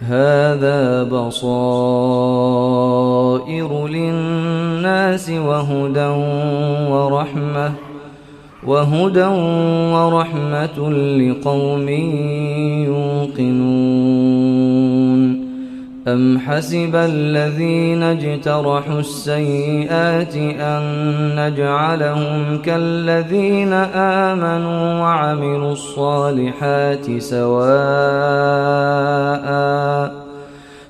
هذا بصائر للناس وهدى ورحمة وهدى ورحمة لقوم أم حسب الذين اجترحوا السيئات أن نجعلهم كالذين آمنوا وعملوا الصالحات سواء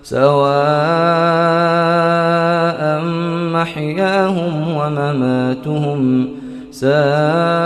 سواء محياهم ومماتهم ساء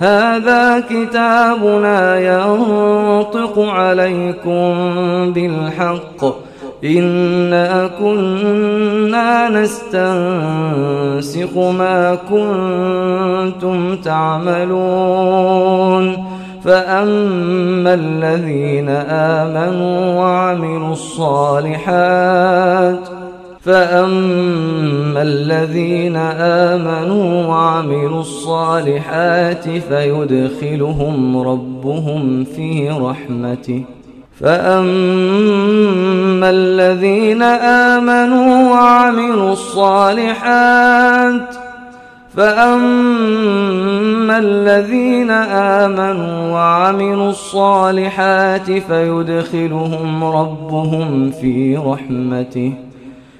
هذا كتابنا ينطق عليكم بالحق. إنا كنا نستنسخ ما كنتم تعملون. فأما الذين آمنوا وعملوا الصالحات فأما الذين آمنوا وعملوا الصالحات فيدخلهم ربهم في رحمته فأما الذين آمنوا وعملوا الصالحات فأما الذين آمنوا وعملوا الصالحات فيدخلهم ربهم في رحمته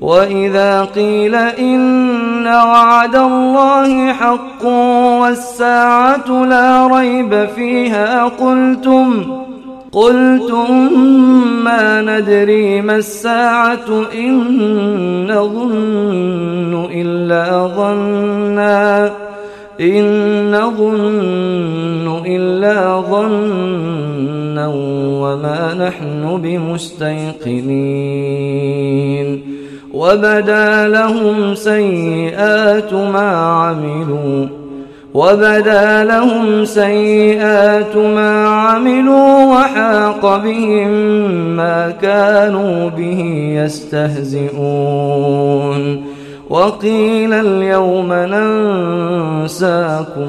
وإذا قيل إن وعد الله حق والساعة لا ريب فيها قلتم قلتم ما ندري ما الساعة إن نظن إلا ظنّا إن نظن إلا ظنا وما نحن بمستيقنين. وبدا لهم سيئات ما عملوا وبدا لهم سيئات ما عملوا وحاق بهم ما كانوا به يستهزئون. وقيل اليوم ننساكم.